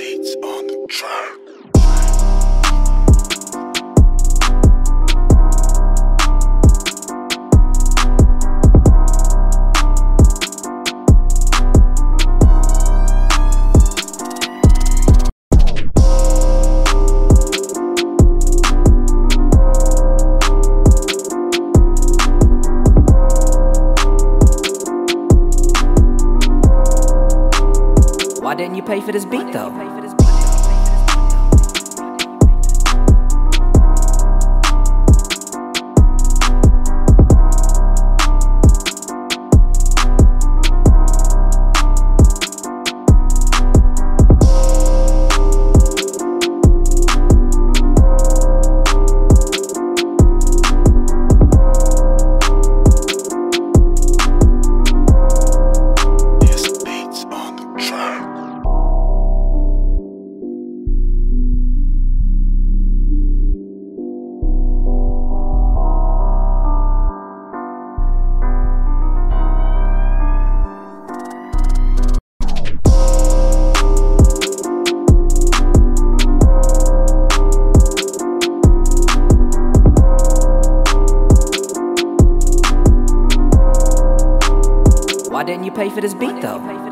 beats on the track. Why didn't you pay for this beat though? Why didn't you pay for this beat though?